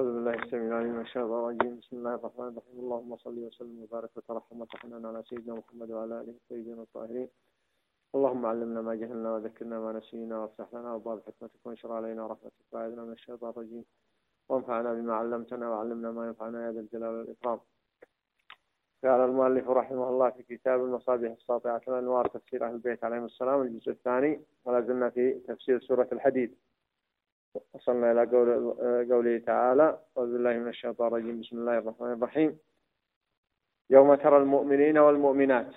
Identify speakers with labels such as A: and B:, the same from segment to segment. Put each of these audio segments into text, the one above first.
A: أعوذ بالله السميع العليم من الشيطان الرجيم. بسم الله الرحمن الرحيم. اللهم صل وسلم وبارك وترحم وتحنن على سيدنا محمد وعلى آله الطيبين الطاهرين. اللهم علمنا ما جهلنا وذكرنا ما نسينا وافتح لنا أبواب حكمتك وانشر علينا رحمتك. وأعذنا من الشيطان الرجيم. وانفعنا بما علمتنا وعلمنا ما ينفعنا يا ذا الجلال والإكرام. قال المؤلف رحمه الله في كتاب المصابيح الساطعة الأنوار تفسير أهل البيت عليهم السلام. الجزء الثاني ولا زلنا في تفسير سورة الحديد. وصلنا إلى قول قوله تعالى أعوذ بالله من الشيطان الرجيم بسم الله الرحمن الرحيم. يوم ترى المؤمنين والمؤمنات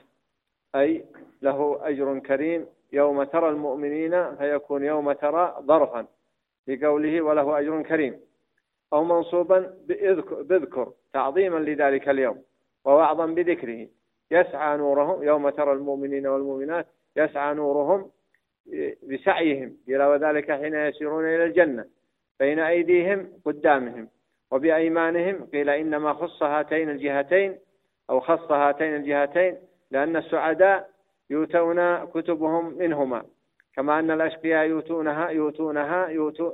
A: أي له أجر كريم. يوم ترى المؤمنين فيكون يوم ترى ظرفا لقوله وله أجر كريم. أو منصوبا بذكر تعظيما لذلك اليوم ووعظا بذكره. يسعى نورهم يوم ترى المؤمنين والمؤمنات يسعى نورهم بسعيهم إلى وذلك حين يسيرون إلى الجنة بين أيديهم قدامهم وبأيمانهم قيل إنما خص هاتين الجهتين أو خص هاتين الجهتين لأن السعداء يؤتون كتبهم منهما كما أن الأشقياء يؤتونها يؤتونها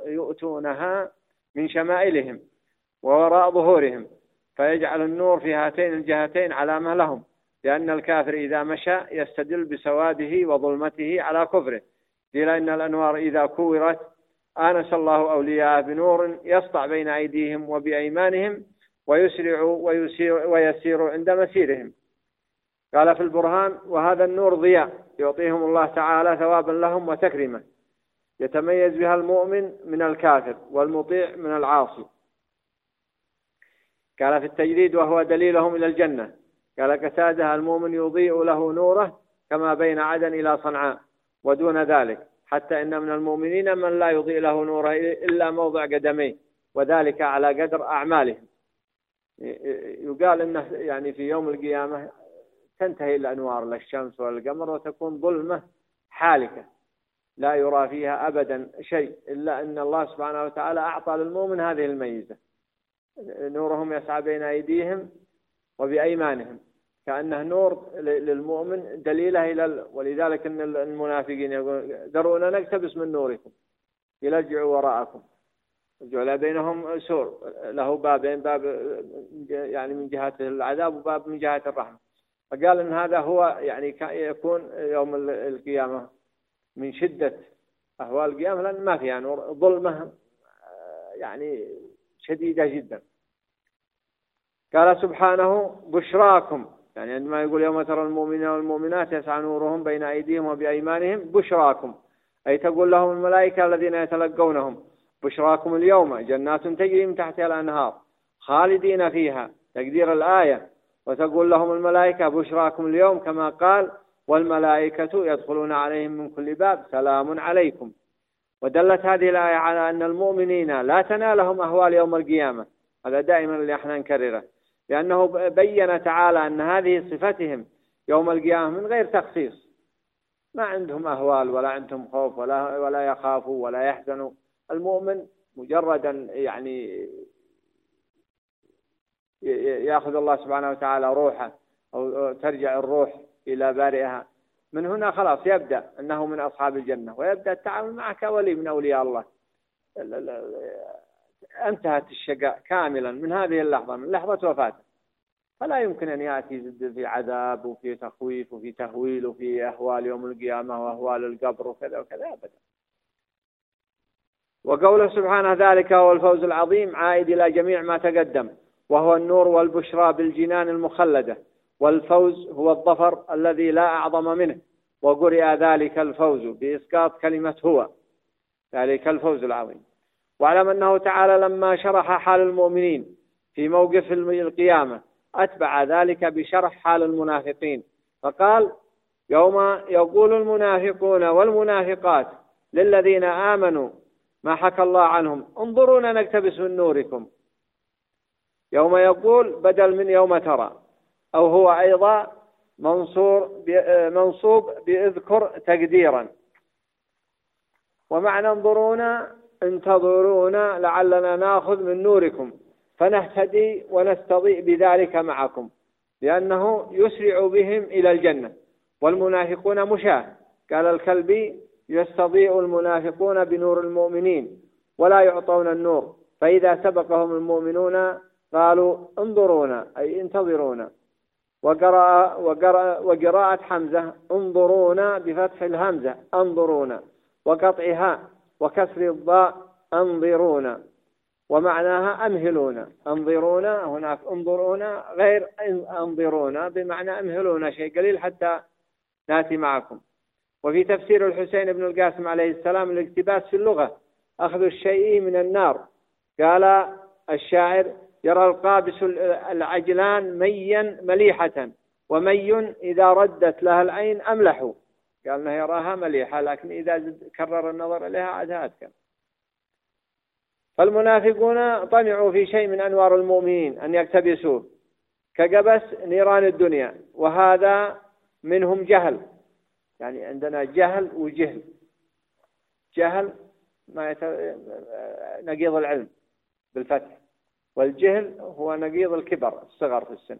A: يؤتونها من شمائلهم ووراء ظهورهم فيجعل النور في هاتين الجهتين علامة لهم لأن الكافر إذا مشى يستدل بسواده وظلمته على كفره. قيل إن الأنوار إذا كورت آنس الله أولياء بنور يسطع بين أيديهم وبأيمانهم ويسرع ويسير, ويسير عند مسيرهم. قال في البرهان وهذا النور ضياء يعطيهم الله تعالى ثوابا لهم وتكريما. يتميز بها المؤمن من الكافر والمطيع من العاصي. قال في التجريد وهو دليلهم إلى الجنة. قال كسادها المؤمن يضيء له نوره كما بين عدن إلى صنعاء. ودون ذلك حتى إن من المؤمنين من لا يضيء له نوره إلا موضع قدميه وذلك على قدر أعمالهم. يقال أنه يعني في يوم القيامة تنتهي الأنوار للشمس والقمر وتكون ظلمة حالكة لا يرى فيها أبدا شيء إلا أن الله سبحانه وتعالى أعطى للمؤمن هذه الميزة. نورهم يسعى بين أيديهم وبأيمانهم. كأنه نور للمؤمن دليله إلى ولذلك أن المنافقين يقولون درونا نقتبس من نوركم يلجعوا وراءكم جعل بينهم سور له بابين باب يعني من جهة العذاب وباب من جهة الرحمة. فقال إن هذا هو يعني يكون يوم القيامة من شدة أهوال القيامة لأن ما فيها نور ظلمة يعني شديدة جدا. قال سبحانه بشراكم. يعني عندما يقول يوم ترى المؤمنين والمؤمنات يسعى نورهم بين أيديهم وبأيمانهم بشراكم. أي تقول لهم الملائكة الذين يتلقونهم بشراكم اليوم جنات تجري من تحتها الأنهار خالدين فيها. تقدير الآية. وتقول لهم الملائكة بشراكم اليوم كما قال والملائكة يدخلون عليهم من كل باب سلام عليكم. ودلت هذه الآية على أن المؤمنين لا تنالهم أهوال يوم القيامة. هذا دائما اللي إحنا نكرره. لأنه بين تعالى أن هذه صفتهم يوم القيامة من غير تخصيص. ما عندهم أهوال ولا عندهم خوف ولا ولا يخافوا ولا يحزنوا. المؤمن مجردا يعني يأخذ الله سبحانه وتعالى روحه أو ترجع الروح إلى بارئها. من هنا خلاص يبدأ أنه من أصحاب الجنة ويبدأ التعامل معه كولي من أولياء الله. انتهت الشقاء كاملا من هذه اللحظة من لحظة وفاته. فلا يمكن أن يأتي في عذاب وفي تخويف وفي تهويل وفي أهوال يوم القيامة وأهوال القبر وكذا وكذا ابدا. وقوله سبحانه ذلك هو الفوز العظيم عائد إلى جميع ما تقدم وهو النور والبشرى بالجنان المخلدة والفوز هو الظفر الذي لا أعظم منه وقرئ ذلك الفوز بإسقاط كلمة هو. ذلك الفوز العظيم. واعلم أنه تعالى لما شرح حال المؤمنين في موقف القيامة أتبع ذلك بشرح حال المنافقين. فقال يوم يقول المنافقون والمنافقات للذين آمنوا ما حكى الله عنهم؟ انظرونا نكتبس من نوركم. يوم يقول بدل من يوم ترى. أو هو أيضا منصور منصوب بإذكر تقديرا. ومعنى انظرونا انتظرونا لعلنا ناخذ من نوركم فنهتدي ونستضيء بذلك معكم لأنه يسرع بهم إلى الجنة. والمنافقون مشاة. قال الكلبي يستضيء المنافقون بنور المؤمنين ولا يعطون النور. فإذا سبقهم المؤمنون قالوا انظرونا أي انتظرونا. وقرأ وقرأ وقراءة حمزة انظرونا بفتح الهمزة انظرونا. وقطعها وكسر الضاء أنظرونا. ومعناها أمهلونا. أنظرونا هناك أنظرونا غير أنظرونا بمعنى أمهلونا شيء قليل حتى نأتي معكم. وفي تفسير الحسين بن القاسم عليه السلام الاقتباس في اللغة أخذ الشيء من النار. قال الشاعر يرى القابس العجلان ميا مليحة ومي إذا ردت لها العين أملح قال إنه يراها مليحة لكن إذا كرر النظر إليها عادها أذكر فالمنافقون طمعوا في شيء من أنوار المؤمنين أن يقتبسوه. كقبس نيران الدنيا وهذا منهم جهل. يعني عندنا جهل وجهل. جهل ما يت... نقيض العلم بالفتح. والجهل هو نقيض الكبر الصغر في السن.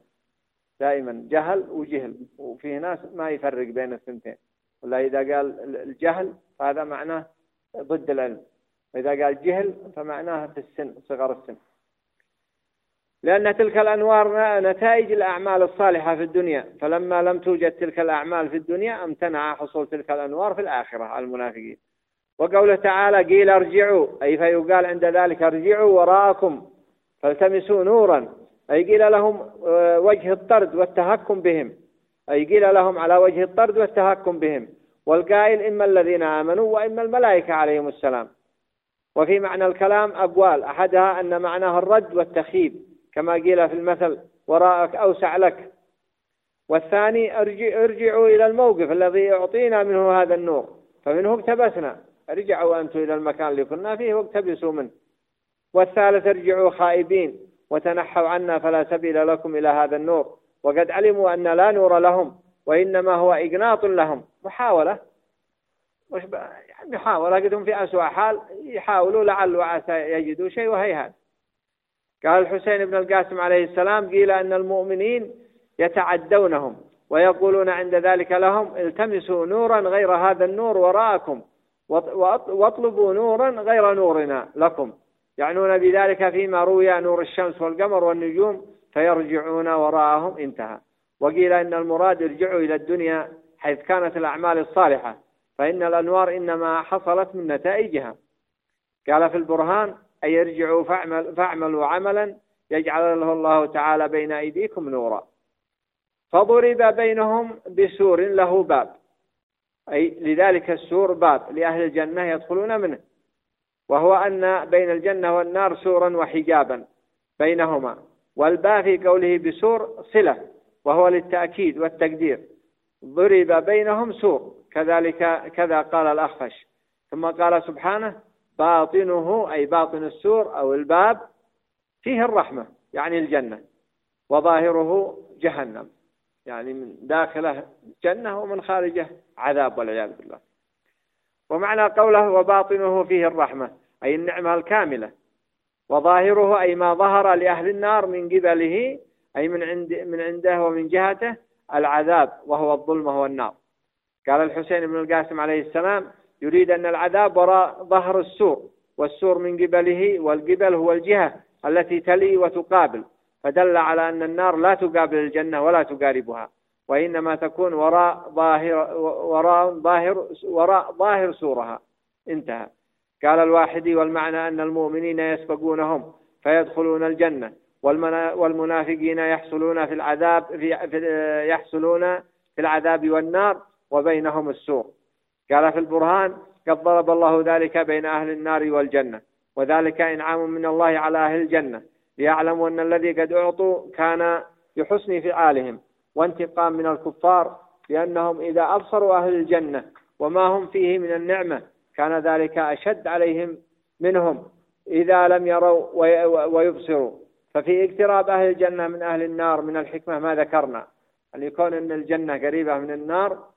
A: دائما جهل وجهل وفي ناس ما يفرق بين الثنتين. ولا إذا قال الجهل فهذا معناه ضد العلم. وإذا قال جهل فمعناه في السن صغر السن. لأن تلك الأنوار نتائج الأعمال الصالحة في الدنيا. فلما لم توجد تلك الأعمال في الدنيا امتنع حصول تلك الأنوار في الآخرة المنافقين. وقوله تعالى قيل ارجعوا أي فيقال عند ذلك ارجعوا وراءكم فالتمسوا نورا. أي قيل لهم آه، وجه الطرد والتهكم بهم. أي قيل لهم على وجه الطرد والتهكم بهم. والقائل إما الذين آمنوا وإما الملائكة عليهم السلام. وفي معنى الكلام أقوال. أحدها أن معناه الرد والتخيب كما قيل في المثل وراءك أوسع لك. والثاني ارجع ارجعوا إلى الموقف الذي أعطينا منه هذا النور. فمنه اقتبسنا. ارجعوا أنتم إلى المكان اللي كنا فيه واقتبسوا منه. والثالث ارجعوا خائبين. وتنحوا عنا فلا سبيل لكم إلى هذا النور. وقد علموا أن لا نور لهم وإنما هو إقناط لهم. محاولة. مش يعني محاولة. قدهم في أسوأ حال يحاولوا لعل وعسى يجدوا شيء وهيهات. قال الحسين بن القاسم عليه السلام قيل أن المؤمنين يتعدونهم ويقولون عند ذلك لهم التمسوا نورا غير هذا النور وراءكم واطلبوا نورا غير نورنا لكم. يعنون بذلك فيما روي نور الشمس والقمر والنجوم فيرجعون وراءهم انتهى. وقيل إن المراد ارجعوا إلى الدنيا حيث كانت الأعمال الصالحة. فإن الأنوار إنما حصلت من نتائجها. قال في البرهان أي ارجعوا فاعمل فاعملوا عملا يجعل له الله تعالى بين أيديكم نورا. فضرب بينهم بسور له باب. أي لذلك السور باب لأهل الجنة يدخلون منه. وهو أن بين الجنة والنار سورا وحجابا بينهما. والباء في قوله بسور صلة وهو للتأكيد والتقدير. ضرب بينهم سور كذلك كذا قال الأخفش. ثم قال سبحانه باطنه أي باطن السور أو الباب فيه الرحمة يعني الجنة وظاهره جهنم يعني من داخله جنة ومن خارجه عذاب والعياذ بالله. ومعنى قوله وباطنه فيه الرحمة أي النعمة الكاملة. وظاهره أي ما ظهر لأهل النار من قبله أي من عند من عنده ومن جهته العذاب وهو الظلمة والنار قال الحسين بن القاسم عليه السلام يريد أن العذاب وراء ظهر السور والسور من قبله والقبل هو الجهة التي تلي وتقابل فدل على أن النار لا تقابل الجنة ولا تقاربها وإنما تكون وراء ظاهر وراء ظاهر وراء ظاهر سورها. انتهى. قال الواحدي والمعنى أن المؤمنين يسبقونهم فيدخلون الجنة والمنافقين يحصلون في العذاب في يحصلون في العذاب والنار وبينهم السور قال في البرهان قد ضرب الله ذلك بين أهل النار والجنة وذلك إنعام من الله على أهل الجنة. ليعلموا أن الذي قد أعطوا كان بحسن فعالهم وانتقام من الكفار لأنهم إذا أبصروا أهل الجنة وما هم فيه من النعمة كان ذلك أشد عليهم منهم إذا لم يروا ويبصروا. ففي اقتراب أهل الجنة من أهل النار من الحكمة ما ذكرنا. أن يكون أن الجنة قريبة من النار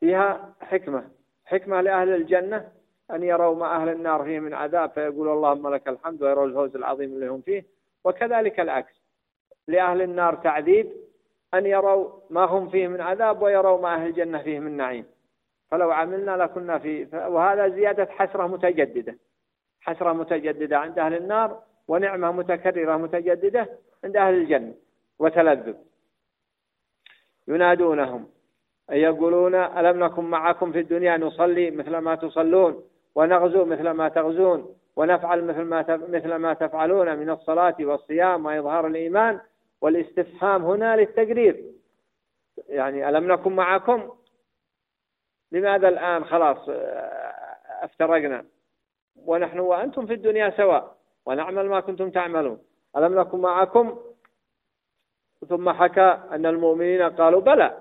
A: فيها حكمة. حكمة لأهل الجنة أن يروا ما أهل النار فيه من عذاب فيقول اللهم لك الحمد ويروا الفوز العظيم اللي هم فيه. وكذلك العكس. لأهل النار تعذيب أن يروا ما هم فيه من عذاب ويروا ما أهل الجنة فيه من نعيم. فلو عملنا لكنا في وهذا زيادة حسرة متجددة. حسرة متجددة عند أهل النار ونعمة متكررة متجددة عند أهل الجنة وتلذذ. ينادونهم. أي يقولون ألم نكن معكم في الدنيا نصلي مثل ما تصلون ونغزو مثل ما تغزون ونفعل مثل ما مثل ما تفعلون من الصلاة والصيام وإظهار الإيمان والاستفهام هنا للتقرير. يعني ألم نكن معكم؟ لماذا الآن خلاص افترقنا. ونحن وأنتم في الدنيا سواء ونعمل ما كنتم تعملون. ألم نكن معكم؟ ثم حكى أن المؤمنين قالوا بلى.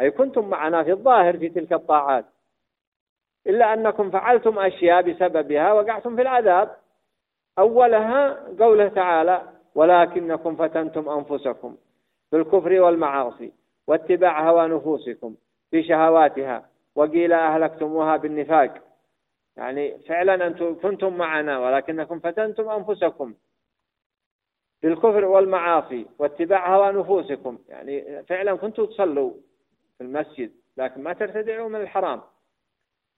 A: أي كنتم معنا في الظاهر في تلك الطاعات. إلا أنكم فعلتم أشياء بسببها وقعتم في العذاب. أولها قوله تعالى ولكنكم فتنتم أنفسكم بالكفر والمعاصي واتباع هوى نفوسكم بشهواتها وقيل أهلكتموها بالنفاق. يعني فعلا أنتم كنتم معنا ولكنكم فتنتم أنفسكم بالكفر والمعاصي واتباع هوى نفوسكم. يعني فعلا كنتم تصلوا في المسجد لكن ما ترتدعوا من الحرام.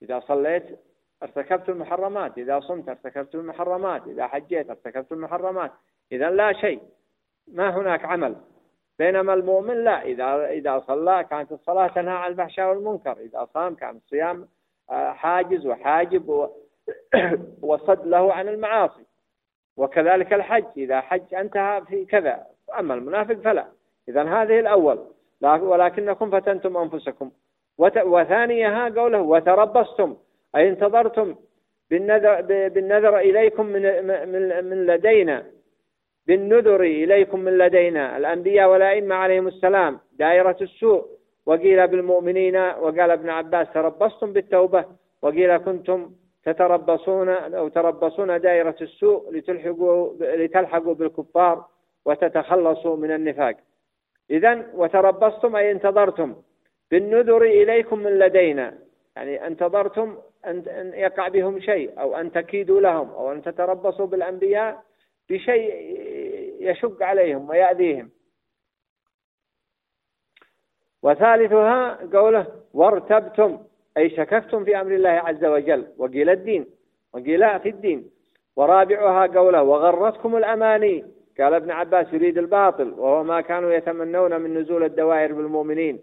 A: إذا صليت ارتكبت المحرمات إذا صمت ارتكبت المحرمات إذا حجيت ارتكبت المحرمات. إذا لا شيء ما هناك عمل. بينما المؤمن لا إذا إذا صلى كانت الصلاة تنهى عن الفحشاء والمنكر. إذا صام كان الصيام آه، حاجز وحاجب وصد له عن المعاصي. وكذلك الحج إذا حج انتهى في كذا. أما المنافق فلا. إذا هذه الأول. ولكنكم فتنتم أنفسكم. وثانيها قوله وتربصتم. أي انتظرتم بالنذر, بالنذر إليكم من, من, من لدينا. بالنذر إليكم من لدينا. الأنبياء والأئمة عليهم السلام دائرة السوء. وقيل بالمؤمنين وقال ابن عباس تربصتم بالتوبة. وقيل كنتم تتربصون أو تربصون دائرة السوء لتلحقوا لتلحقوا بالكفار وتتخلصوا من النفاق. إذا وتربصتم أي انتظرتم. بالنذر إليكم من لدينا. يعني انتظرتم أن يقع بهم شيء أو أن تكيدوا لهم أو أن تتربصوا بالأنبياء بشيء يشق عليهم ويأذيهم. وثالثها قوله وارتبتم أي شككتم في أمر الله عز وجل. وقيل الدين وقيل في الدين. ورابعها قوله وغرتكم الأماني قال ابن عباس يريد الباطل وهو ما كانوا يتمنون من نزول الدوائر بالمؤمنين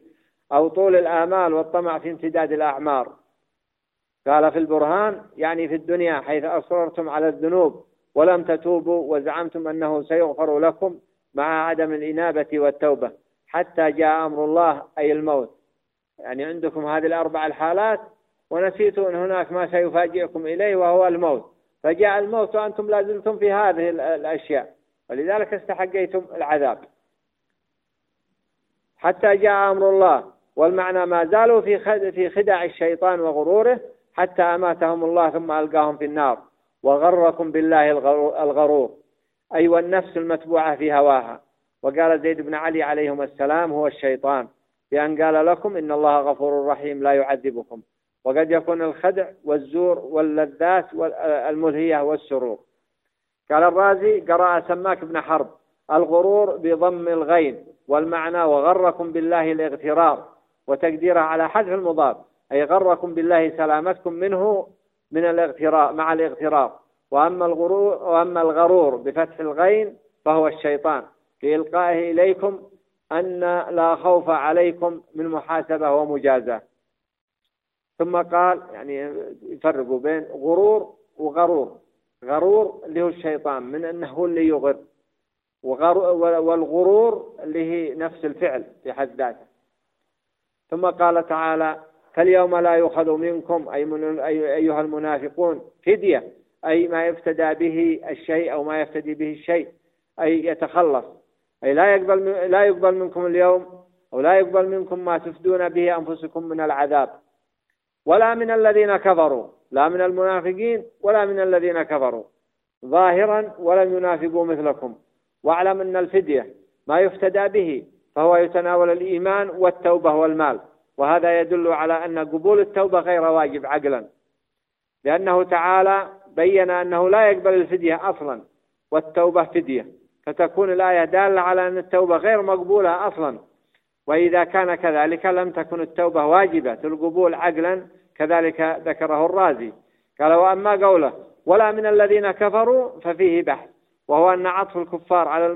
A: أو طول الآمال والطمع في امتداد الأعمار قال في البرهان يعني في الدنيا حيث أصررتم على الذنوب ولم تتوبوا وزعمتم أنه سيغفر لكم مع عدم الإنابة والتوبة حتى جاء أمر الله أي الموت. يعني عندكم هذه الأربع الحالات ونسيتوا أن هناك ما سيفاجئكم إليه وهو الموت. فجاء الموت وأنتم لا زلتم في هذه الأشياء. ولذلك استحقيتم العذاب. حتى جاء أمر الله والمعنى ما زالوا في في خدع الشيطان وغروره حتى أماتهم الله ثم ألقاهم في النار. وغركم بالله الغرور. أي أيوة والنفس المتبوعة في هواها. وقال زيد بن علي عليهما السلام هو الشيطان. بأن قال لكم إن الله غفور رحيم لا يعذبكم. وقد يكون الخدع والزور واللذات الملهية والسرور. قال الرازي قرأ سماك بن حرب. الغرور بضم الغين والمعنى وغركم بالله الاغترار. وتقديره على حذف المضاف. أي غركم بالله سلامتكم منه من الاغترار مع الاغترار وأما الغرور وأما الغرور بفتح الغين فهو الشيطان. في إلقائه إليكم أن لا خوف عليكم من محاسبة ومجازاة. ثم قال يعني يفرقوا بين غرور وغرور. غرور اللي هو الشيطان من أنه هو اللي يغر. والغرور اللي هي نفس الفعل في حد ذاته. ثم قال تعالى فاليوم لا يؤخذ منكم أي من أيها المنافقون فدية أي ما يفتدى به الشيء أو ما يفتدي به الشيء أي يتخلص. أي لا يقبل لا يقبل منكم اليوم أو لا يقبل منكم ما تفدون به أنفسكم من العذاب. ولا من الذين كفروا لا من المنافقين ولا من الذين كفروا. ظاهرا ولم ينافقوا مثلكم. واعلم أن الفدية ما يفتدى به فهو يتناول الإيمان والتوبة والمال. وهذا يدل على أن قبول التوبة غير واجب عقلا. لأنه تعالى بين أنه لا يقبل الفدية أصلا والتوبة فدية. فتكون الآية دالة على أن التوبة غير مقبولة أصلا. وإذا كان كذلك لم تكن التوبة واجبة القبول عقلا كذلك ذكره الرازي. قال وأما قوله ولا من الذين كفروا ففيه بحث وهو أن عطف الكفار على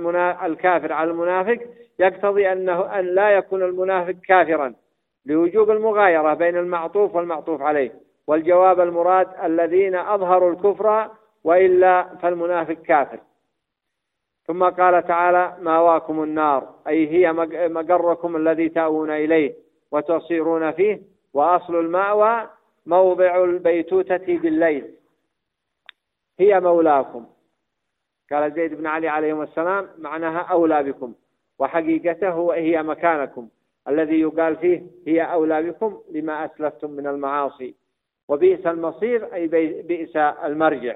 A: الكافر على المنافق يقتضي أنه أن لا يكون المنافق كافرا. لوجوب المغايرة بين المعطوف والمعطوف عليه والجواب المراد الذين أظهروا الكفر وإلا فالمنافق كافر. ثم قال تعالى مأواكم النار أي هي مقركم الذي تأوون إليه وتصيرون فيه وأصل المأوى موضع البيتوتة بالليل. هي مولاكم. قال زيد بن علي عليه السلام معناها أولى بكم وحقيقته هي مكانكم. الذي يقال فيه هي أولى بكم لما أسلفتم من المعاصي. وبئس المصير أي بئس المرجع.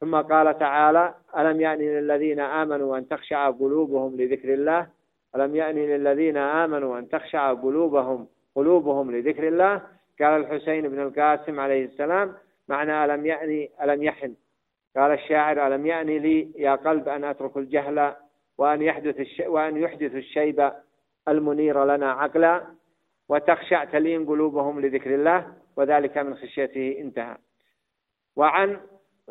A: ثم قال تعالى ألم يأني للذين آمنوا أن تخشع قلوبهم لذكر الله؟ ألم يأني للذين آمنوا أن تخشع قلوبهم قلوبهم لذكر الله؟ قال الحسين بن القاسم عليه السلام معنى ألم يأني ألم يحن. قال الشاعر ألم يأني لي يا قلب أن أترك الجهل وأن يحدث. وأن يحدث الشيب المنير لنا عقلا وتخشع تلين قلوبهم لذكر الله وذلك من خشيته انتهى. وعن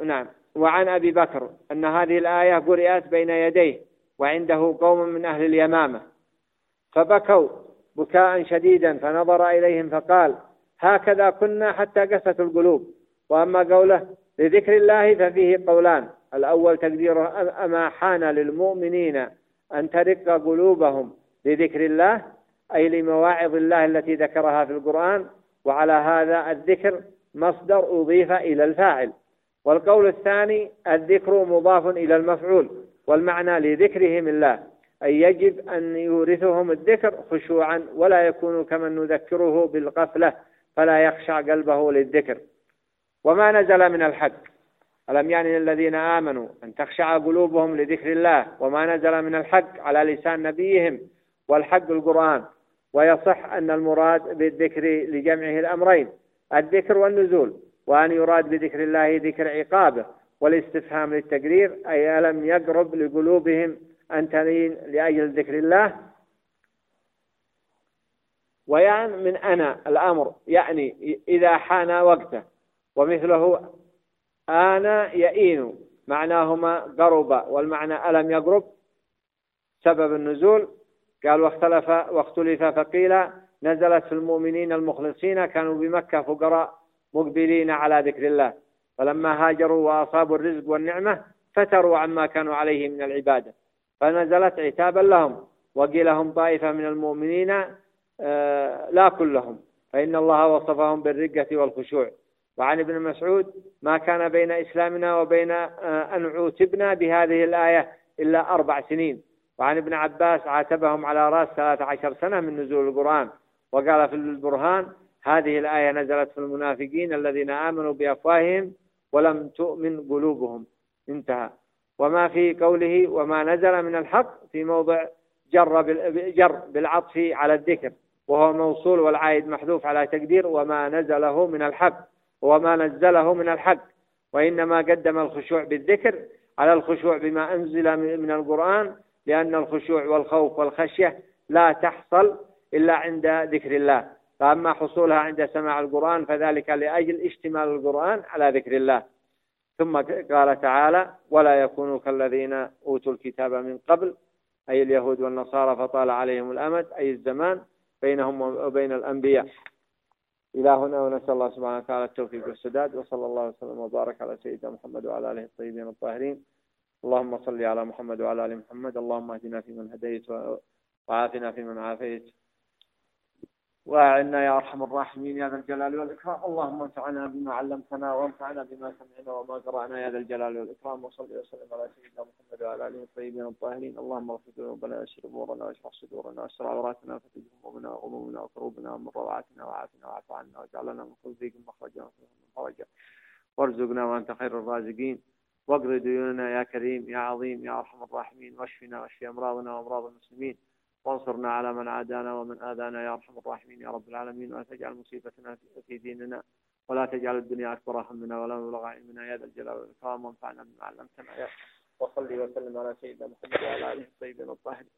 A: نعم وعن أبي بكر أن هذه الآية قرئت بين يديه وعنده قوم من أهل اليمامة. فبكوا بكاء شديدا فنظر إليهم فقال هكذا كنا حتى قست القلوب. وأما قوله لذكر الله ففيه قولان الأول تقديره أما حان للمؤمنين أن ترق قلوبهم لذكر الله أي لمواعظ الله التي ذكرها في القرآن وعلى هذا الذكر مصدر أضيف إلى الفاعل. والقول الثاني الذكر مضاف إلى المفعول والمعنى لذكرهم الله أي يجب أن يورثهم الذكر خشوعا ولا يكون كمن نذكره بالقفلة فلا يخشع قلبه للذكر. وما نزل من الحق؟ ألم يعني للذين آمنوا أن تخشع قلوبهم لذكر الله؟ وما نزل من الحق على لسان نبيهم؟ والحق القرآن ويصح أن المراد بالذكر لجمعه الأمرين الذكر والنزول وأن يراد بذكر الله ذكر عقابه والاستفهام للتقرير أي ألم يقرب لقلوبهم أن تلين لأجل ذكر الله؟ ويعني من أنا الأمر يعني إذا حان وقته ومثله آنا يئين معناهما قرب والمعنى ألم يقرب سبب النزول قال واختلف واختلف فقيل نزلت في المؤمنين المخلصين كانوا بمكة فقراء مقبلين على ذكر الله. فلما هاجروا وأصابوا الرزق والنعمة فتروا عما كانوا عليه من العبادة. فنزلت عتابا لهم وقيل هم طائفة من المؤمنين آه، لا كلهم. فإن الله وصفهم بالرقة والخشوع. وعن ابن مسعود ما كان بين إسلامنا وبين آه، أن عوتبنا بهذه الآية إلا أربع سنين. وعن ابن عباس عاتبهم على رأس ثلاث عشر سنة من نزول القرآن. وقال في البرهان هذه الآية نزلت في المنافقين الذين آمنوا بأفواههم ولم تؤمن قلوبهم. انتهى. وما في قوله وما نزل من الحق في موضع جر جر بالعطف على الذكر وهو موصول والعائد محذوف على تقدير وما نزله من الحق وما نزله من الحق. وإنما قدم الخشوع بالذكر على الخشوع بما أنزل من القرآن لأن الخشوع والخوف والخشية لا تحصل إلا عند ذكر الله. فأما حصولها عند سماع القرآن فذلك لأجل اشتمال القرآن على ذكر الله. ثم قال تعالى ولا يكونوا كالذين أوتوا الكتاب من قبل أي اليهود والنصارى فطال عليهم الأمد أي الزمان بينهم وبين الأنبياء. إلى هنا ونسأل الله سبحانه وتعالى التوفيق والسداد وصلى الله وسلم وبارك على سيدنا محمد وعلى آله الطيبين الطاهرين. اللهم صل على محمد وعلى آل محمد. اللهم اهدنا فيمن هديت وعافنا فيمن عافيت. وأعنا يا أرحم الراحمين يا ذا الجلال والإكرام. اللهم انفعنا بما علمتنا وانفعنا بما سمعنا وما قرأنا يا ذا الجلال والإكرام. وصل وسلم على سيدنا محمد وعلى آله الطيبين الطاهرين. اللهم اغفر ذنوبنا ويسر أمورنا واشرح صدورنا واستر عوراتنا وفتح همومنا وغمومنا وكروبنا ومن روعاتنا وعافنا واعف عنا واجعل لنا من كل ضيق مخرجا ومن فرجا وارزقنا وأنت خير الرازقين. واقض ديوننا يا كريم يا عظيم يا أرحم الراحمين. واشفنا واشف أمراضنا وأمراض المسلمين. وانصرنا على من عادانا ومن آذانا يا أرحم الراحمين يا رب العالمين. ولا تجعل مصيبتنا في ديننا ولا تجعل الدنيا أكبر همنا ولا مبلغ علمنا. يا ذا الجلال والإكرام وانفعنا بما علمتنا. يا وصلي وسلم على سيدنا محمد وعلى آله الطيبين الطاهرين.